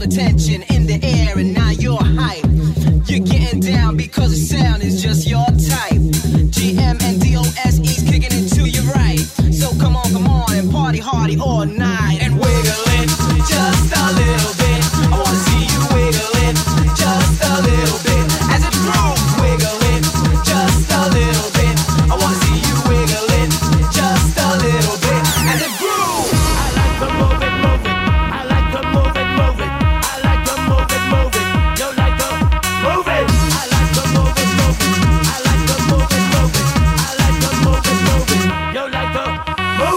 the tension in the air, and now you're hype. You're getting down because the sound is just your type. GM and DOS is kicking it to your right. So come on, come on, and party hardy all night.